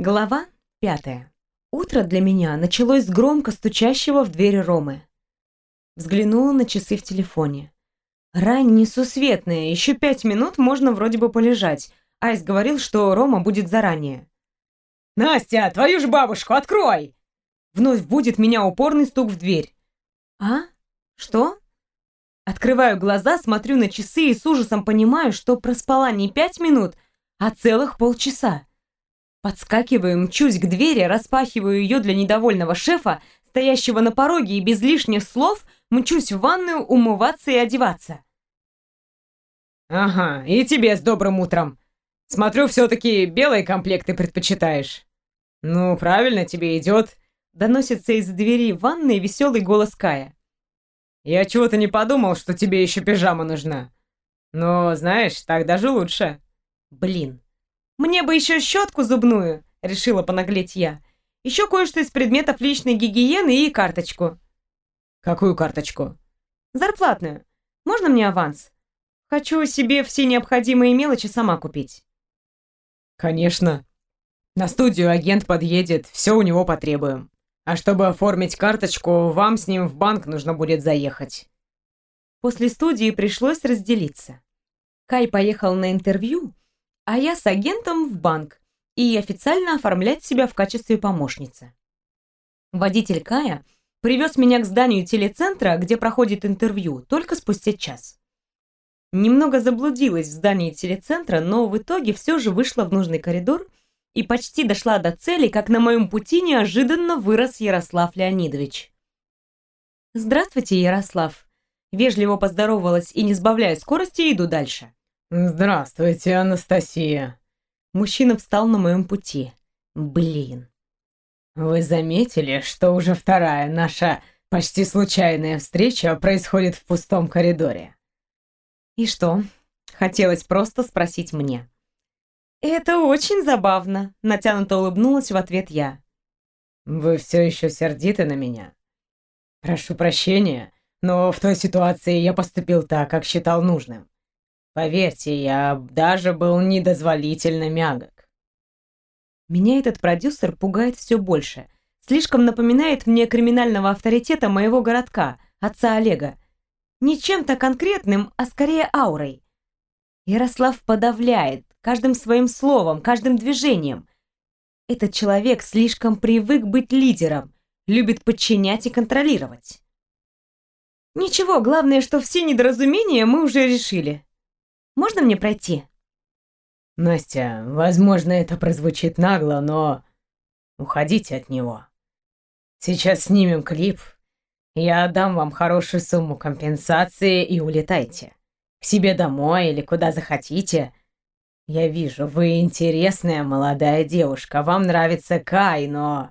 Глава пятая. Утро для меня началось с громко стучащего в дверь Ромы. Взглянула на часы в телефоне. Рань несусветная, еще пять минут можно вроде бы полежать. Айс говорил, что Рома будет заранее. «Настя, твою ж бабушку, открой!» Вновь будет меня упорный стук в дверь. «А? Что?» Открываю глаза, смотрю на часы и с ужасом понимаю, что проспала не пять минут, а целых полчаса. Подскакиваю, мчусь к двери, распахиваю ее для недовольного шефа, стоящего на пороге, и без лишних слов мчусь в ванную умываться и одеваться. «Ага, и тебе с добрым утром. Смотрю, все-таки белые комплекты предпочитаешь». «Ну, правильно, тебе идет», — доносится из двери ванной веселый голос Кая. «Я чего-то не подумал, что тебе еще пижама нужна. Но, знаешь, так даже лучше». «Блин, «Мне бы еще щетку зубную», — решила понаглеть я. «Еще кое-что из предметов личной гигиены и карточку». «Какую карточку?» «Зарплатную. Можно мне аванс? Хочу себе все необходимые мелочи сама купить». «Конечно. На студию агент подъедет, все у него потребуем. А чтобы оформить карточку, вам с ним в банк нужно будет заехать». После студии пришлось разделиться. Кай поехал на интервью, а я с агентом в банк и официально оформлять себя в качестве помощницы. Водитель Кая привез меня к зданию телецентра, где проходит интервью, только спустя час. Немного заблудилась в здании телецентра, но в итоге все же вышла в нужный коридор и почти дошла до цели, как на моем пути неожиданно вырос Ярослав Леонидович. «Здравствуйте, Ярослав!» Вежливо поздоровалась и, не сбавляя скорости, иду дальше. «Здравствуйте, Анастасия!» Мужчина встал на моем пути. Блин. «Вы заметили, что уже вторая наша почти случайная встреча происходит в пустом коридоре?» «И что?» Хотелось просто спросить мне. «Это очень забавно», — натянуто улыбнулась в ответ я. «Вы все еще сердиты на меня? Прошу прощения, но в той ситуации я поступил так, как считал нужным. Поверьте, я даже был недозволительно мягок. Меня этот продюсер пугает все больше. Слишком напоминает мне криминального авторитета моего городка, отца Олега. Не чем-то конкретным, а скорее аурой. Ярослав подавляет каждым своим словом, каждым движением. Этот человек слишком привык быть лидером, любит подчинять и контролировать. Ничего, главное, что все недоразумения мы уже решили. Можно мне пройти?» «Настя, возможно, это прозвучит нагло, но... Уходите от него. Сейчас снимем клип. Я дам вам хорошую сумму компенсации и улетайте. К себе домой или куда захотите. Я вижу, вы интересная молодая девушка, вам нравится Кай, но...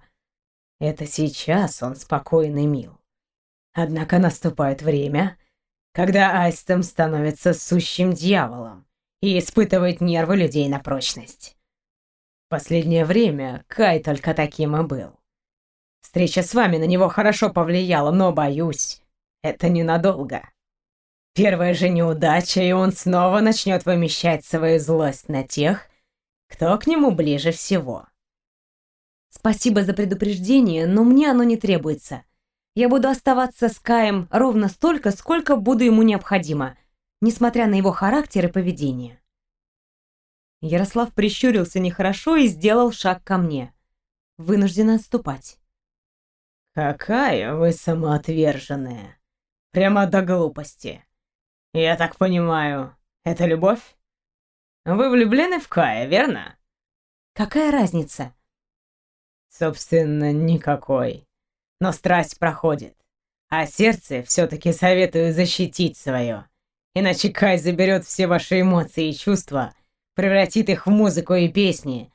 Это сейчас он спокойный мил. Однако наступает время, когда Айстом становится сущим дьяволом и испытывает нервы людей на прочность. В последнее время Кай только таким и был. Встреча с вами на него хорошо повлияла, но, боюсь, это ненадолго. Первая же неудача, и он снова начнет вымещать свою злость на тех, кто к нему ближе всего. Спасибо за предупреждение, но мне оно не требуется. Я буду оставаться с Каем ровно столько, сколько буду ему необходимо, несмотря на его характер и поведение. Ярослав прищурился нехорошо и сделал шаг ко мне. Вынуждена отступать. «Какая вы самоотверженная! Прямо до глупости! Я так понимаю, это любовь? Вы влюблены в Кая, верно?» «Какая разница?» «Собственно, никакой но страсть проходит. А сердце все-таки советую защитить свое. Иначе Кай заберет все ваши эмоции и чувства, превратит их в музыку и песни,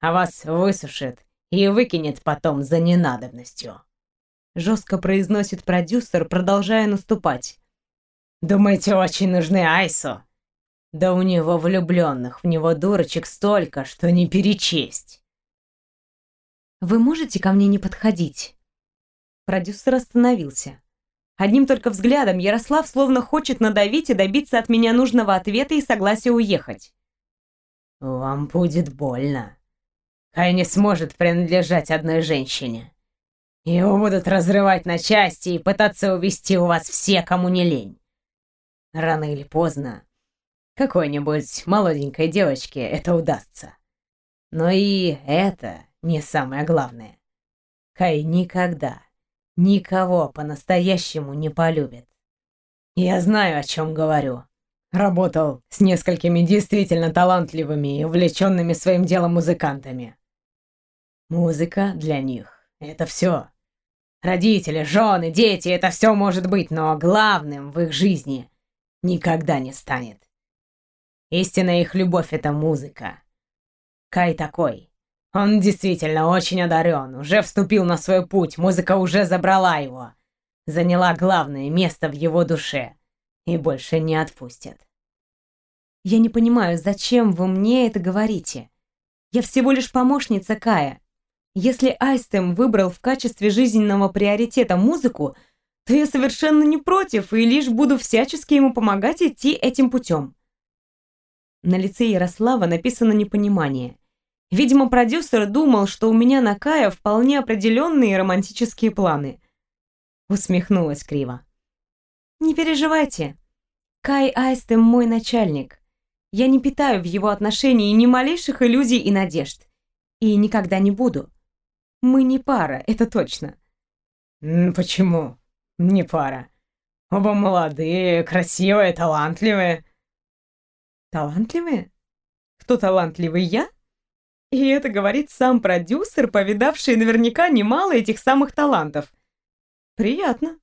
а вас высушит и выкинет потом за ненадобностью. Жестко произносит продюсер, продолжая наступать. Думаете, очень нужны Айсу? Да у него влюбленных в него дурочек столько, что не перечесть. Вы можете ко мне не подходить? Продюсер остановился. Одним только взглядом Ярослав словно хочет надавить и добиться от меня нужного ответа и согласия уехать. «Вам будет больно. Кай не сможет принадлежать одной женщине. Его будут разрывать на части и пытаться увести у вас все, кому не лень. Рано или поздно какой-нибудь молоденькой девочке это удастся. Но и это не самое главное. Кай никогда никого по-настоящему не полюбит. Я знаю, о чем говорю. Работал с несколькими действительно талантливыми и увлеченными своим делом музыкантами. Музыка для них — это все. Родители, жены, дети — это все может быть, но главным в их жизни никогда не станет. Истинная их любовь — это музыка. Кай такой. Он действительно очень одарен, уже вступил на свой путь, музыка уже забрала его, заняла главное место в его душе и больше не отпустит. Я не понимаю, зачем вы мне это говорите? Я всего лишь помощница Кая. Если Айстем выбрал в качестве жизненного приоритета музыку, то я совершенно не против и лишь буду всячески ему помогать идти этим путем. На лице Ярослава написано непонимание. Видимо, продюсер думал, что у меня на Кая вполне определенные романтические планы. Усмехнулась криво. «Не переживайте. Кай Айстем мой начальник. Я не питаю в его отношении ни малейших иллюзий и надежд. И никогда не буду. Мы не пара, это точно». «Почему не пара? Оба молодые, красивые, талантливые». «Талантливые? Кто талантливый, я?» И это говорит сам продюсер, повидавший наверняка немало этих самых талантов. Приятно.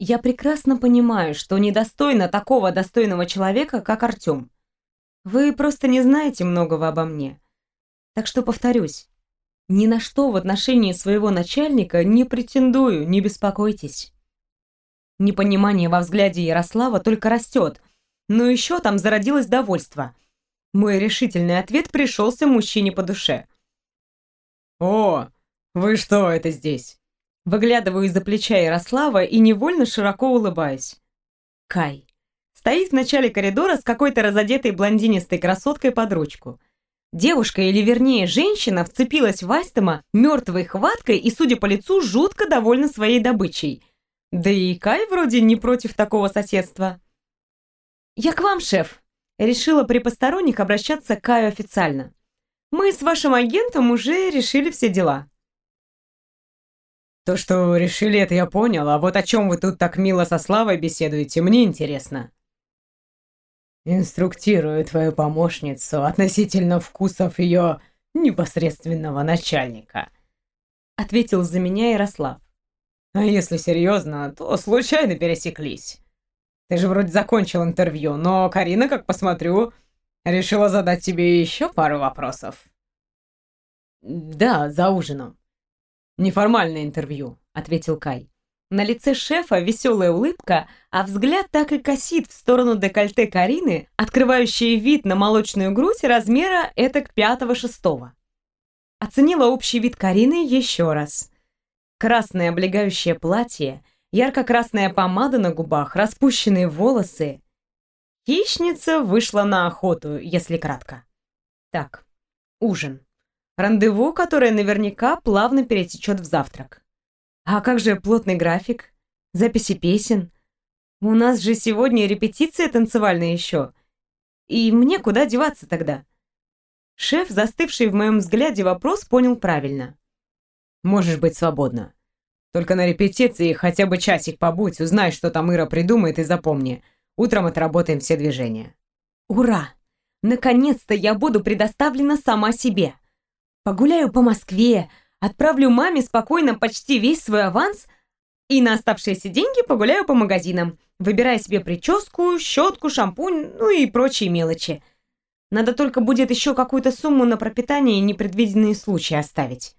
Я прекрасно понимаю, что недостойно такого достойного человека, как Артём. Вы просто не знаете многого обо мне. Так что повторюсь, ни на что в отношении своего начальника не претендую, не беспокойтесь. Непонимание во взгляде Ярослава только растет, но еще там зародилось довольство. Мой решительный ответ пришелся мужчине по душе. «О, вы что это здесь?» Выглядываю из-за плеча Ярослава и невольно широко улыбаюсь. Кай стоит в начале коридора с какой-то разодетой блондинистой красоткой под ручку. Девушка, или вернее женщина, вцепилась в Астема мертвой хваткой и, судя по лицу, жутко довольна своей добычей. Да и Кай вроде не против такого соседства. «Я к вам, шеф!» Решила при посторонних обращаться к Каю официально. «Мы с вашим агентом уже решили все дела». «То, что решили, это я понял, а вот о чем вы тут так мило со Славой беседуете, мне интересно». Инструктирую твою помощницу относительно вкусов ее непосредственного начальника. Ответил за меня Ярослав. А если серьезно, то случайно пересеклись. Ты же вроде закончил интервью, но Карина, как посмотрю, решила задать тебе еще пару вопросов. Да, за ужином. Неформальное интервью, ответил Кай. На лице шефа веселая улыбка, а взгляд так и косит в сторону декольте Карины, открывающей вид на молочную грудь размера этак пятого-шестого. Оценила общий вид Карины еще раз. Красное облегающее платье, ярко-красная помада на губах, распущенные волосы. Хищница вышла на охоту, если кратко. Так, ужин. Рандеву, которое наверняка плавно перетечет в завтрак. А как же плотный график? Записи песен? У нас же сегодня репетиция танцевальная еще. И мне куда деваться тогда? Шеф, застывший в моем взгляде вопрос, понял правильно. Можешь быть свободна. Только на репетиции хотя бы часик побудь, узнай, что там Ира придумает и запомни. Утром отработаем все движения. Ура! Наконец-то я буду предоставлена сама себе. Погуляю по Москве, Отправлю маме спокойно почти весь свой аванс и на оставшиеся деньги погуляю по магазинам, выбирая себе прическу, щетку, шампунь, ну и прочие мелочи. Надо только будет еще какую-то сумму на пропитание и непредвиденные случаи оставить.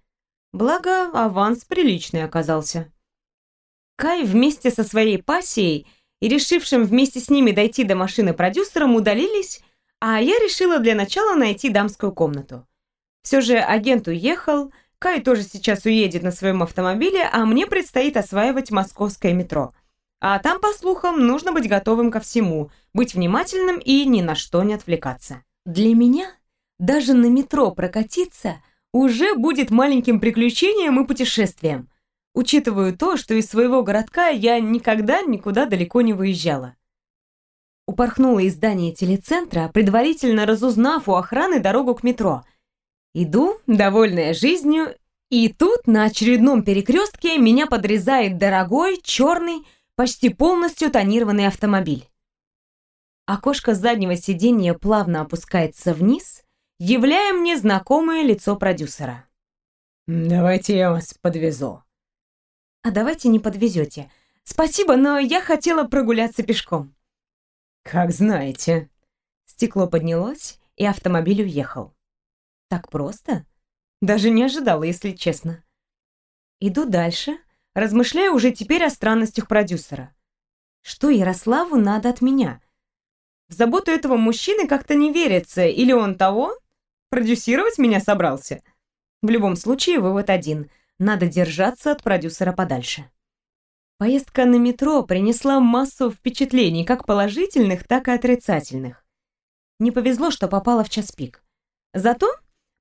Благо, аванс приличный оказался. Кай вместе со своей пассией и решившим вместе с ними дойти до машины продюсером удалились, а я решила для начала найти дамскую комнату. Все же агент уехал, Кай тоже сейчас уедет на своем автомобиле, а мне предстоит осваивать московское метро. А там, по слухам, нужно быть готовым ко всему, быть внимательным и ни на что не отвлекаться. Для меня даже на метро прокатиться уже будет маленьким приключением и путешествием. Учитывая то, что из своего городка я никогда никуда далеко не выезжала. Упорхнула из здания телецентра, предварительно разузнав у охраны дорогу к метро. Иду, довольная жизнью, и тут на очередном перекрестке меня подрезает дорогой, черный, почти полностью тонированный автомобиль. Окошко заднего сиденья плавно опускается вниз, являя мне знакомое лицо продюсера. «Давайте я вас подвезу». «А давайте не подвезете. Спасибо, но я хотела прогуляться пешком». «Как знаете». Стекло поднялось, и автомобиль уехал. Так просто? Даже не ожидала, если честно. Иду дальше, размышляя уже теперь о странностях продюсера. Что Ярославу надо от меня? В заботу этого мужчины как-то не верится, или он того? Продюсировать меня собрался? В любом случае, вывод один. Надо держаться от продюсера подальше. Поездка на метро принесла массу впечатлений, как положительных, так и отрицательных. Не повезло, что попала в час пик. Зато,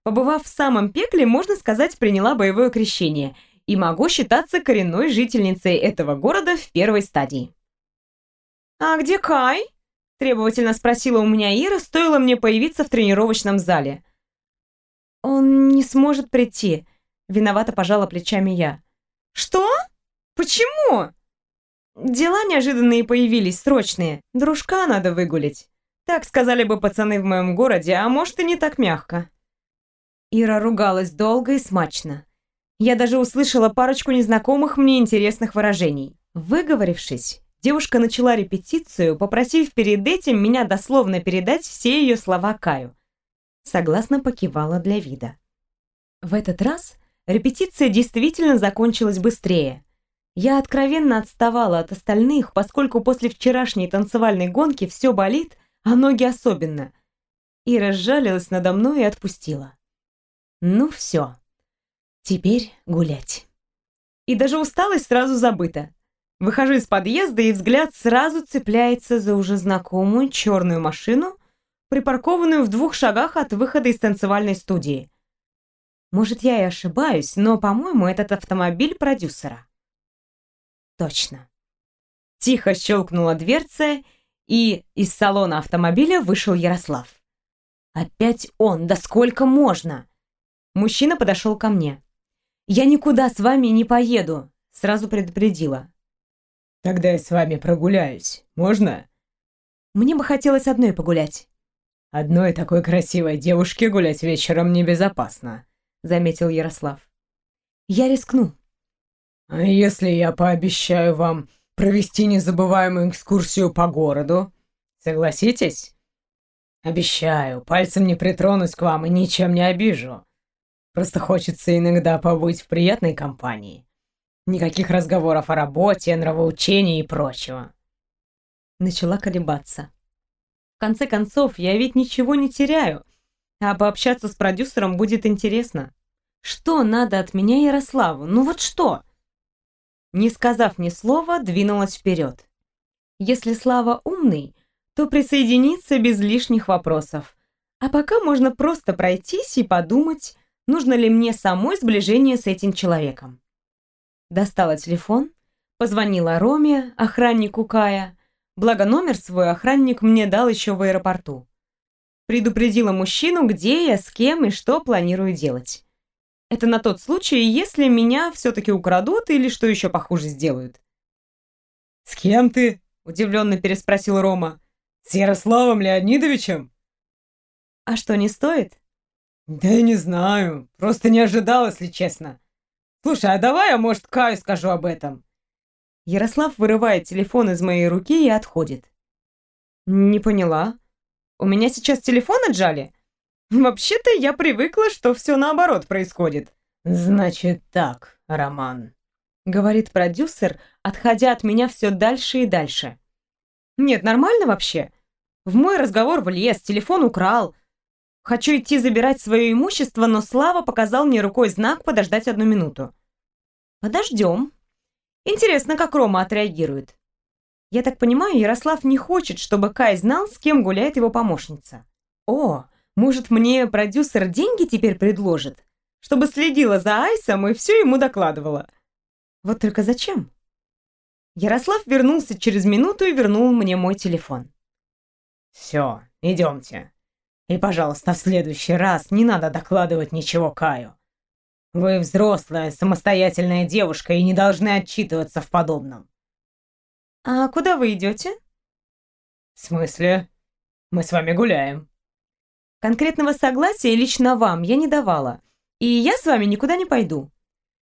побывав в самом пекле, можно сказать, приняла боевое крещение и могу считаться коренной жительницей этого города в первой стадии. «А где Кай?» – требовательно спросила у меня Ира, стоило мне появиться в тренировочном зале. «Он не сможет прийти», – виновато пожала плечами я. «Что?» Почему? Дела неожиданные появились, срочные. Дружка надо выгулить. Так сказали бы пацаны в моем городе, а может и не так мягко. Ира ругалась долго и смачно. Я даже услышала парочку незнакомых мне интересных выражений. Выговорившись, девушка начала репетицию, попросив перед этим меня дословно передать все ее слова Каю. Согласно покивала для вида. В этот раз репетиция действительно закончилась быстрее. Я откровенно отставала от остальных, поскольку после вчерашней танцевальной гонки все болит, а ноги особенно. И разжалилась надо мной и отпустила. Ну все, теперь гулять. И даже усталость сразу забыта. Выхожу из подъезда, и взгляд сразу цепляется за уже знакомую черную машину, припаркованную в двух шагах от выхода из танцевальной студии. Может, я и ошибаюсь, но, по-моему, этот автомобиль продюсера. Точно. Тихо щелкнула дверца, и из салона автомобиля вышел Ярослав. Опять он, да сколько можно? Мужчина подошел ко мне. «Я никуда с вами не поеду», — сразу предупредила. «Тогда я с вами прогуляюсь. Можно?» «Мне бы хотелось одной погулять». «Одной такой красивой девушке гулять вечером небезопасно», — заметил Ярослав. «Я рискну», «А если я пообещаю вам провести незабываемую экскурсию по городу? Согласитесь?» «Обещаю, пальцем не притронусь к вам и ничем не обижу. Просто хочется иногда побыть в приятной компании. Никаких разговоров о работе, нравоучении и прочего». Начала колебаться. Конце концов, я ведь ничего не теряю, а пообщаться с продюсером будет интересно. Что надо от меня Ярославу? Ну вот что? не сказав ни слова, двинулась вперед. Если Слава умный, то присоединится без лишних вопросов. А пока можно просто пройтись и подумать, нужно ли мне самой сближение с этим человеком. Достала телефон, позвонила Роме, охраннику Кая, благо номер свой охранник мне дал еще в аэропорту. Предупредила мужчину, где я, с кем и что планирую делать. Это на тот случай, если меня все-таки украдут или что еще похуже сделают. «С кем ты?» – удивленно переспросил Рома. «С Ярославом Леонидовичем?» «А что, не стоит?» «Да не знаю. Просто не ожидал, если честно. Слушай, а давай я, может, Каю скажу об этом?» Ярослав вырывает телефон из моей руки и отходит. «Не поняла. У меня сейчас телефон отжали?» Вообще-то я привыкла, что все наоборот происходит. Значит так, Роман, говорит продюсер, отходя от меня все дальше и дальше. Нет, нормально вообще. В мой разговор влез, телефон украл. Хочу идти забирать свое имущество, но Слава показал мне рукой знак подождать одну минуту. Подождем. Интересно, как Рома отреагирует. Я так понимаю, Ярослав не хочет, чтобы Кай знал, с кем гуляет его помощница. О, может, мне продюсер деньги теперь предложит? чтобы следила за Айсом и все ему докладывала. Вот только зачем? Ярослав вернулся через минуту и вернул мне мой телефон. «Все, идемте. И, пожалуйста, в следующий раз не надо докладывать ничего Каю. Вы взрослая, самостоятельная девушка и не должны отчитываться в подобном». «А куда вы идете?» «В смысле? Мы с вами гуляем». Конкретного согласия лично вам я не давала. И я с вами никуда не пойду.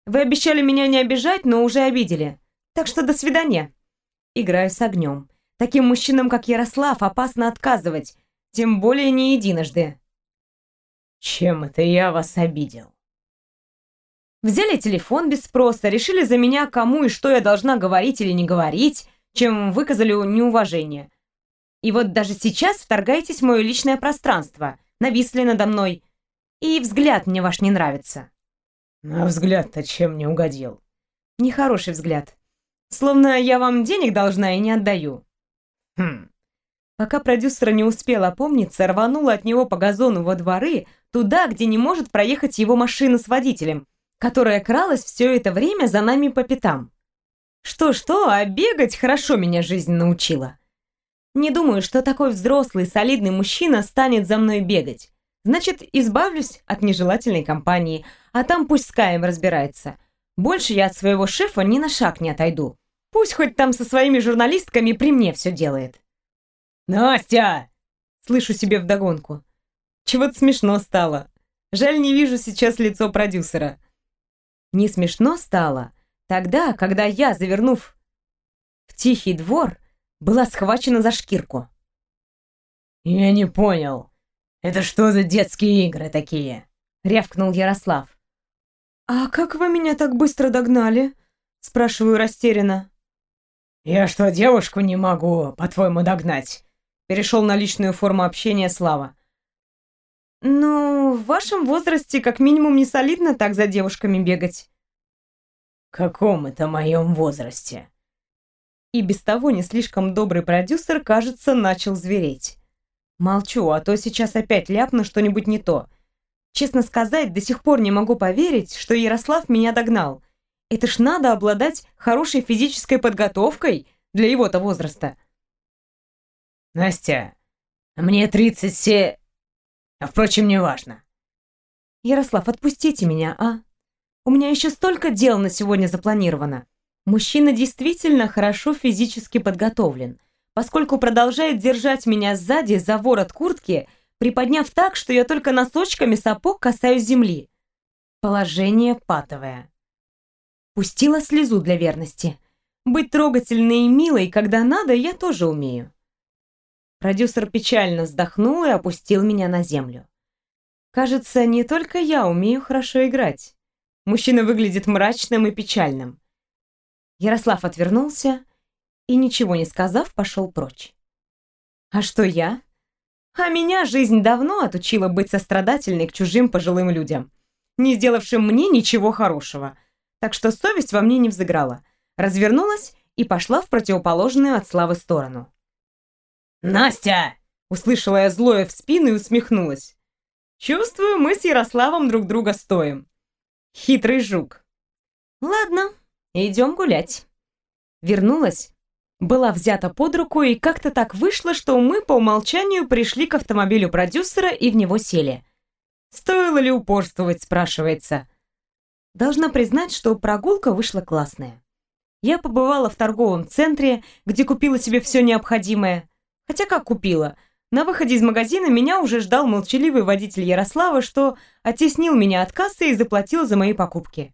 Вы обещали меня не обижать, но уже обидели. Так что до свидания. Играю с огнем. Таким мужчинам, как Ярослав, опасно отказывать. Тем более не единожды. Чем это я вас обидел? Взяли телефон без спроса, решили за меня, кому и что я должна говорить или не говорить, чем выказали неуважение. И вот даже сейчас вторгаетесь в мое личное пространство, нависли надо мной. И взгляд мне ваш не нравится. А взгляд-то чем не угодил? Нехороший взгляд. Словно я вам денег должна и не отдаю. Хм. Пока продюсер не успел опомниться, рванула от него по газону во дворы, туда, где не может проехать его машина с водителем, которая кралась все это время за нами по пятам. Что-что, а бегать хорошо меня жизнь научила. Не думаю, что такой взрослый, солидный мужчина станет за мной бегать. Значит, избавлюсь от нежелательной компании, а там пусть с Каем разбирается. Больше я от своего шефа ни на шаг не отойду. Пусть хоть там со своими журналистками при мне все делает. «Настя!» Слышу себе вдогонку. Чего-то смешно стало. Жаль, не вижу сейчас лицо продюсера. Не смешно стало тогда, когда я, завернув в тихий двор, была схвачена за шкирку. «Я не понял. Это что за детские игры такие?» — рявкнул Ярослав. «А как вы меня так быстро догнали?» — спрашиваю растерянно. «Я что, девушку не могу, по-твоему, догнать?» Перешел на личную форму общения Слава. «Ну, в вашем возрасте как минимум не солидно так за девушками бегать». «В каком это моем возрасте?» И без того не слишком добрый продюсер, кажется, начал звереть. Молчу, а то сейчас опять ляпну что-нибудь не то. Честно сказать, до сих пор не могу поверить, что Ярослав меня догнал. Это ж надо обладать хорошей физической подготовкой для его-то возраста. Настя, мне 37... А впрочем, не важно. Ярослав, отпустите меня, а? У меня еще столько дел на сегодня запланировано. Мужчина действительно хорошо физически подготовлен, поскольку продолжает держать меня сзади за ворот куртки, приподняв так, что я только носочками сапог касаюсь земли. Положение патовое. Пустила слезу для верности. Быть трогательной и милой, когда надо, я тоже умею. Продюсер печально вздохнул и опустил меня на землю. Кажется, не только я умею хорошо играть. Мужчина выглядит мрачным и печальным. Ярослав отвернулся и, ничего не сказав, пошел прочь. А что я? А меня жизнь давно отучила быть сострадательной к чужим пожилым людям, не сделавшим мне ничего хорошего. Так что совесть во мне не взыграла. Развернулась и пошла в противоположную от Славы сторону. «Настя!» — услышала я злое в спину и усмехнулась. «Чувствую, мы с Ярославом друг друга стоим. Хитрый жук. Ладно, Идем гулять. Вернулась, была взята под руку, и как-то так вышло, что мы по умолчанию пришли к автомобилю продюсера и в него сели. Стоило ли упорствовать, спрашивается. Должна признать, что прогулка вышла классная. Я побывала в торговом центре, где купила себе все необходимое. Хотя как купила? На выходе из магазина меня уже ждал молчаливый водитель Ярослава, что оттеснил меня от кассы и заплатил за мои покупки.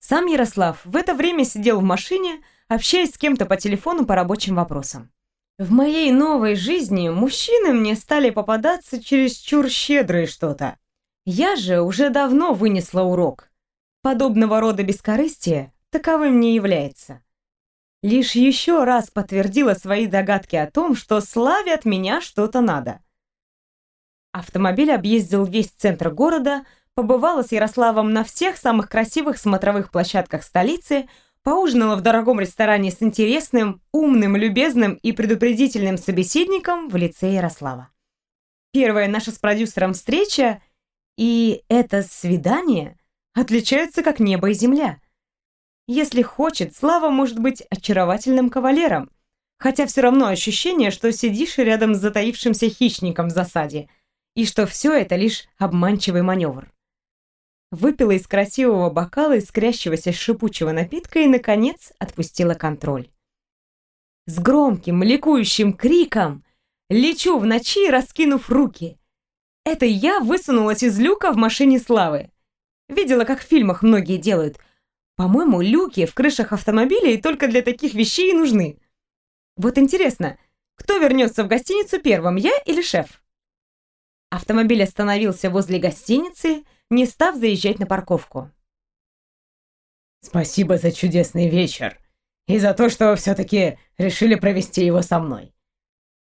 Сам Ярослав в это время сидел в машине, общаясь с кем-то по телефону по рабочим вопросам. В моей новой жизни мужчины мне стали попадаться чересчур щедрые что-то. Я же уже давно вынесла урок. Подобного рода бескорыстие таковым не является. Лишь еще раз подтвердила свои догадки о том, что Славе от меня что-то надо. Автомобиль объездил весь центр города, побывала с Ярославом на всех самых красивых смотровых площадках столицы, поужинала в дорогом ресторане с интересным, умным, любезным и предупредительным собеседником в лице Ярослава. Первая наша с продюсером встреча, И это свидание отличаются как небо и земля. Если хочет, Слава может быть очаровательным кавалером, хотя все равно ощущение, что сидишь рядом с затаившимся хищником в засаде, и что все это лишь обманчивый маневр. Выпила из красивого бокала искрящегося шипучего напитка и, наконец, отпустила контроль. С громким, ликующим криком лечу в ночи, раскинув руки. Это я высунулась из люка в машине Славы. Видела, как в фильмах многие делают. По-моему, люки в крышах автомобилей только для таких вещей и нужны. Вот интересно, кто вернется в гостиницу первым, я или шеф? Автомобиль остановился возле гостиницы, не став заезжать на парковку. «Спасибо за чудесный вечер», и за то, что все-таки решили провести его со мной».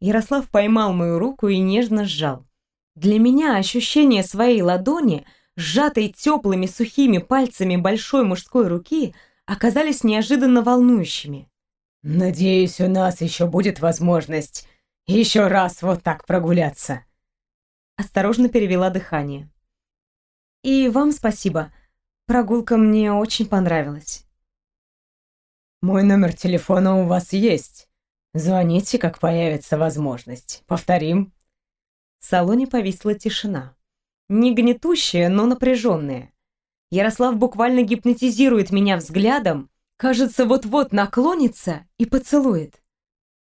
Ярослав поймал мою руку и нежно сжал. Для меня ощущение своей ладони, сжатой теплыми сухими пальцами большой мужской руки, оказались неожиданно волнующими. «Надеюсь, у нас еще будет возможность еще раз вот так прогуляться». Осторожно перевела дыхание. «И вам спасибо. Прогулка мне очень понравилась». Мой номер телефона у вас есть. Звоните, как появится возможность. Повторим. В салоне повисла тишина. Не гнетущая, но напряженная. Ярослав буквально гипнотизирует меня взглядом, кажется, вот-вот наклонится и поцелует.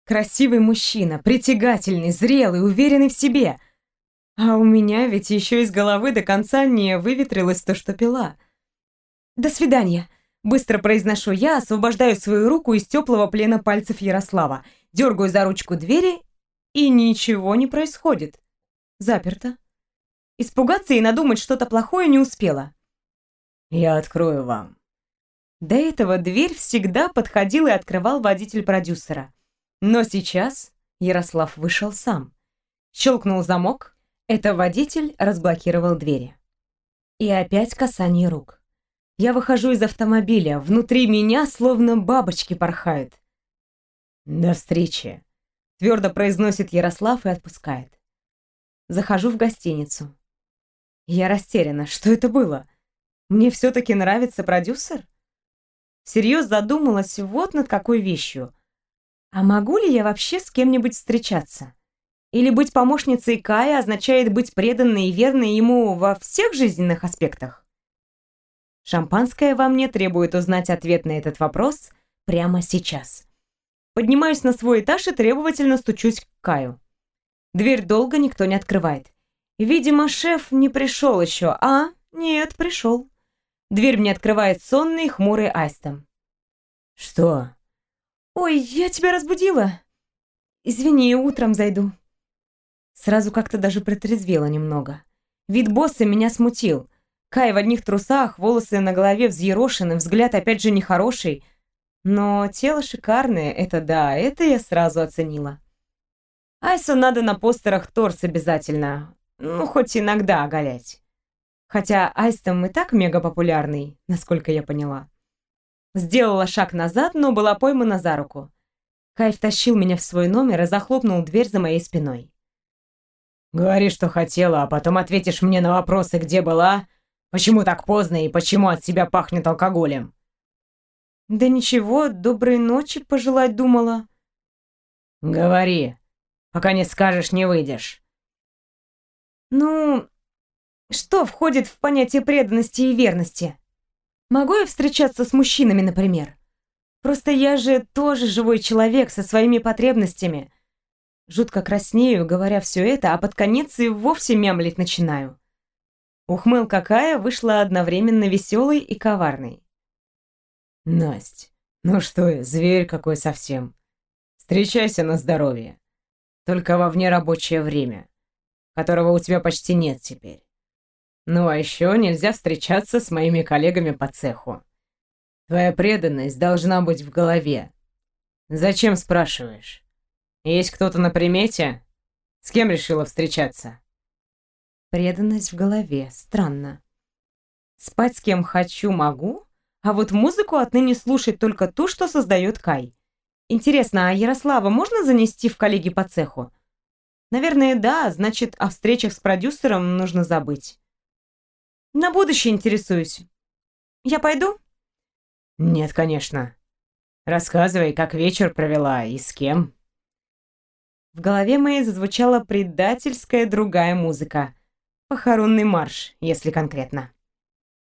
Красивый мужчина, притягательный, зрелый, уверенный в себе. А у меня ведь еще из головы до конца не выветрилось то, что пила. «До свидания», Быстро произношу я, освобождаю свою руку из теплого плена пальцев Ярослава, дергаю за ручку двери, и ничего не происходит. Заперто. Испугаться и надумать что-то плохое не успела. «Я открою вам». До этого дверь всегда подходил и открывал водитель продюсера. Но сейчас Ярослав вышел сам. Щелкнул замок. Это водитель разблокировал двери. И опять касание рук. Я выхожу из автомобиля, внутри меня словно бабочки порхают. «До встречи», — твердо произносит Ярослав и отпускает. Захожу в гостиницу. Я растеряна. Что это было? Мне все-таки нравится продюсер? Всерьез задумалась вот над какой вещью. А могу ли я вообще с кем-нибудь встречаться? Или быть помощницей Кая означает быть преданной и верной ему во всех жизненных аспектах? Шампанское во мне требует узнать ответ на этот вопрос прямо сейчас. Поднимаюсь на свой этаж и требовательно стучусь к Каю. Дверь долго никто не открывает. Видимо, шеф не пришел еще. А, нет, пришел. Дверь мне открывает сонный, хмурый Айстом. «Что?» «Ой, я тебя разбудила?» «Извини, утром зайду». Сразу как-то даже протрезвела немного. Вид босса меня смутил. Кай в одних трусах, волосы на голове взъерошены, взгляд опять же нехороший. Но тело шикарное, это да, это я сразу оценила. Айсу надо на постерах торс обязательно, ну, хоть иногда оголять. Хотя Айс там и так мега популярный, насколько я поняла. Сделала шаг назад, но была поймана за руку. Кай втащил меня в свой номер и захлопнул дверь за моей спиной. «Говори, что хотела, а потом ответишь мне на вопросы, где была, Почему так поздно и почему от тебя пахнет алкоголем?» «Да ничего, доброй ночи пожелать думала». «Говори. Пока не скажешь, не выйдешь». «Ну, что входит в понятие преданности и верности? Могу я встречаться с мужчинами, например? Просто я же тоже живой человек со своими потребностями». Жутко краснею, говоря все это, а под конец и вовсе мямлить начинаю. Ухмылка Кая вышла одновременно веселой и коварной. «Насть, ну что я, зверь какой совсем. Встречайся на здоровье. Только во внерабочее время, которого у тебя почти нет теперь. Ну а еще нельзя встречаться с моими коллегами по цеху. Твоя преданность должна быть в голове. Зачем спрашиваешь? Есть кто-то на примете? С кем решила встречаться?» Преданность в голове. Странно. Спать с кем хочу могу, а вот музыку отныне слушать только ту, что создает Кай. Интересно, а Ярослава можно занести в коллеги по цеху? Наверное, да, значит, о встречах с продюсером нужно забыть. На будущее интересуюсь. Я пойду? Нет, конечно. Рассказывай, как вечер провела и с кем. В голове моей зазвучала предательская другая музыка. Похоронный марш, если конкретно.